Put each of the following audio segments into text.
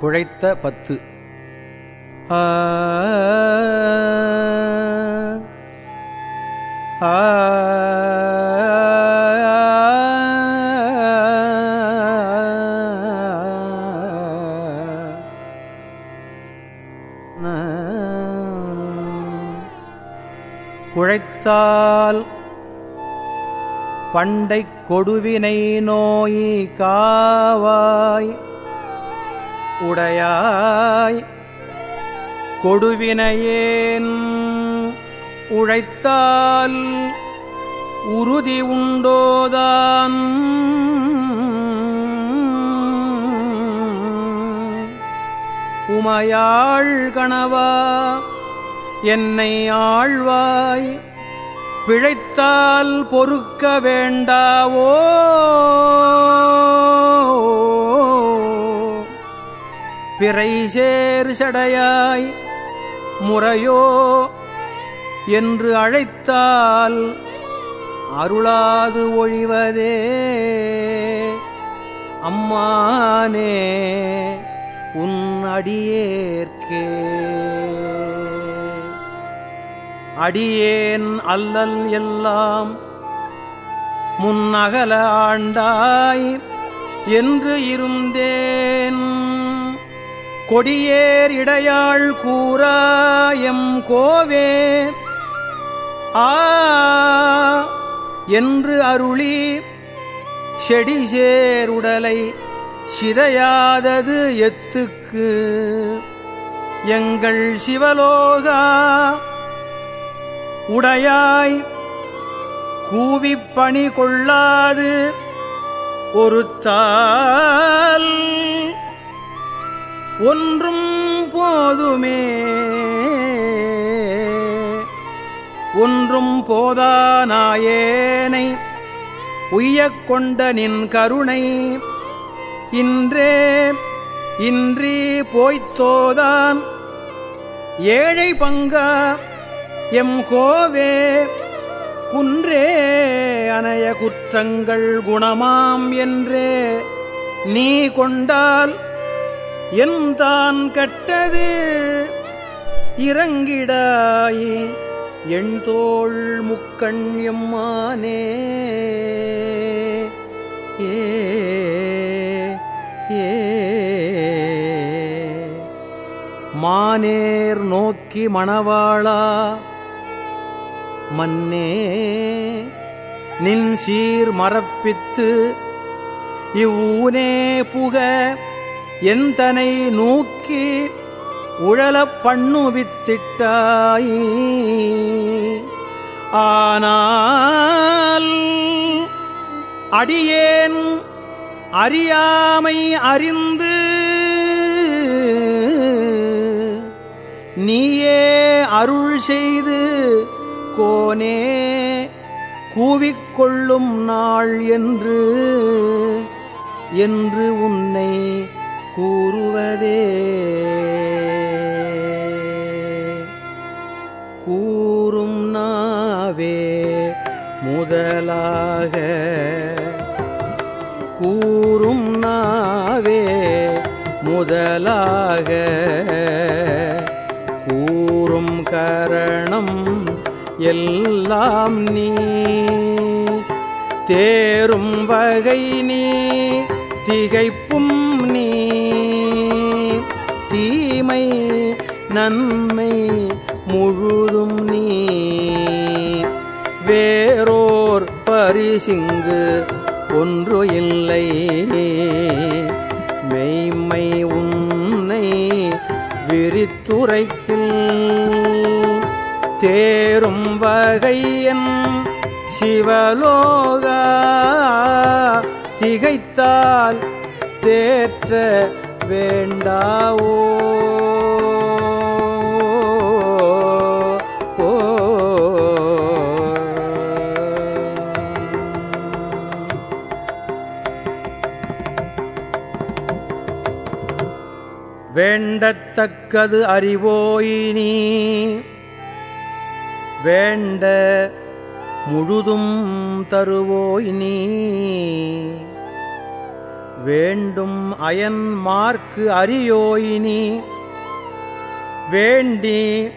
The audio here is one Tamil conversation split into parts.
குழைத்த பத்து ஆ குழைத்தால் பண்டை கொடுவினை நோய் காவாய் உடையாய். கொடுவினையேன் உழைத்தால் உறுதி உண்டோதான். உமையாள் கணவா என்னை ஆழ்வாய். பிழைத்தால் பொறுக்க வேண்டாவோ? பிறை சேறு சடையாய் முறையோ என்று அழைத்தால் அருளாது ஒழிவதே. அம்மானே உன் அடியேற்கே. அடியேன் அல்லல் எல்லாம் முன்னகல ஆண்டாய் என்று இருந்தேன்? கொடியேர் இடையாள் கூறாயம் கோவே. ஆ என்று அருளி செடிசேருடலை சிதையாதது எத்துக்கு. எங்கள் சிவலோகா உடையாய் கூவிப் பணி கொள்ளாது ஒரு போதுமே. ஒன்றும் போதானாயேனை உய்யக் கொண்ட நின் கருணை. இன்றே இன்றி போய்த்தோதான் ஏழை பங்கா எம் கோவே. குன்றே அனைய குற்றங்கள் குணமாம் என்றே நீ கொண்டால் என்தான் கட்டது? இறங்கிடாய் எண்தோள் முக்கண் எம்மானே. ஏ மானேர் நோக்கி மணவாளா மன்னே. நின் சீர் மரப்பித்து இவ்வூனே புக எந்தனை நோக்கி உழலப் பண்ணுவித்திட்டாய். ஆனால் அடியேன் அறியாமை அறிந்து நீயே அருள் செய்து கோனே கூவிக்கொள்ளும் நாள் என்று என்று உன்னை முதலாக கூறும் கரணம் எல்லாம் நீ. தேரும் வகை நீ திகைப்பும் நீ. தீமை நன்மை முழுதும் நீ. வேறோர் பரிசிங்கு ஒன்று இல்லை. விரித்துரைக்கில் தேரும் வகையன் சிவலோகா திகைத்தால் தேற்ற வேண்டாவோ. வேண்டத்தக்கது அறிவோயினி வேண்ட முழுதும் தருவோயினி வேண்டும் அயன் மார்க்கு அறியோயினி வேண்டி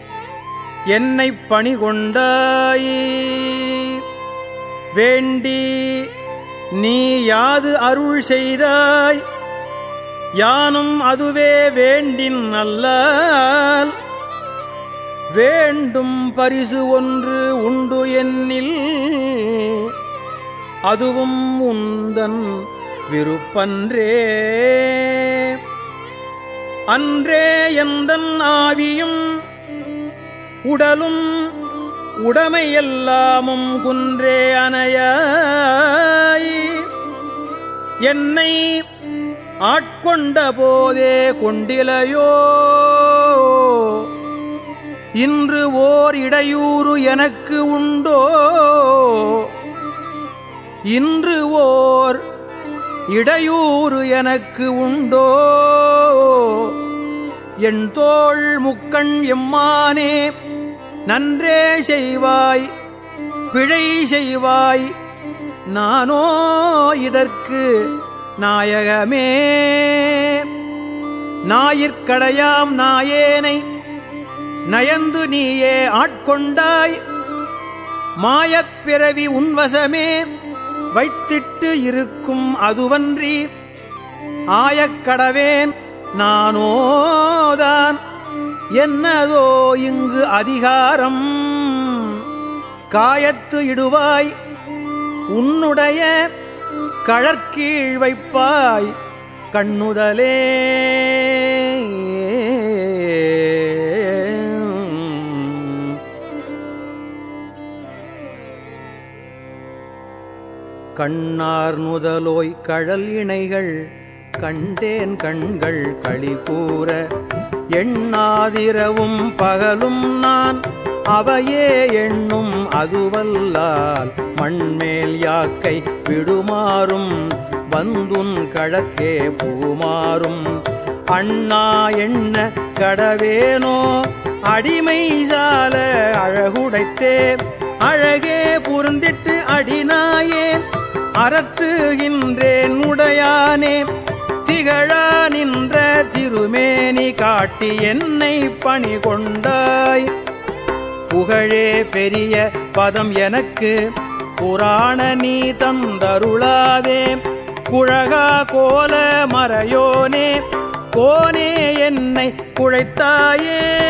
என்னை பணிகொண்டாய். வேண்டி நீ யாது அருள் செய்தாய். யானும் அதுவே வேண்டின் அல்லால் வேண்டும் பரிசு ஒன்று உண்டு என்னில். அதுவும் உந்தன் விருப்பன்றே. அன்றே எந்தன் ஆவியும் உடலும் உடமையெல்லாமும் குன்றே அணையாய். என்னை ஆட்கொண்ட போதே கொண்டிலையோ? இன்று ஓர் இடையூறு எனக்கு உண்டோ? இன்று ஓர் இடையூறு எனக்கு உண்டோ? என் தோள் முக்கண் எம்மானே நன்றே செய்வாய் பிழை செய்வாய் நானோ இதற்கு நாயகமே. நாயிற்கடையாம் நாயேனை நயந்து நீயே ஆட்கொண்டாய். மாயப்பிறவி உன்வசமே வைத்திட்டு இருக்கும் அதுவன்றி ஆயக்கடவேன் நானோதான். என்னதோ இங்கு அதிகாரம் காயத்து இடுவாய் உன்னுடைய கழற்கீழ் வைப்பாய் கண்ணுதலே. கண்ணார் நுதலோய் கழல் இணைகள் கண்டேன் கண்கள் களி கூற எண்ணாதிரவும் பகலும் நான். அவையே எண்ணும் அதுவல்லால் மண்மேல் யாக்கை விடுமாறும். வந்துன் கழக்கே பூமாறும். அண்ணா என்ன கடவேனோ? அடிமை சால அழகுடைத்தே. அழகே புரிந்திட்டு அடினாயேன் அறத்துகின்றேன் உடையானே. திகழா நின்ற காட்டி என்னை பணி கொண்டாய். புகழே பெரிய பதம் எனக்கு. புராண நீ தந்தருளாதே. குழகா கோல மறையோனே. கோனே என்னை குழைத்தாயே.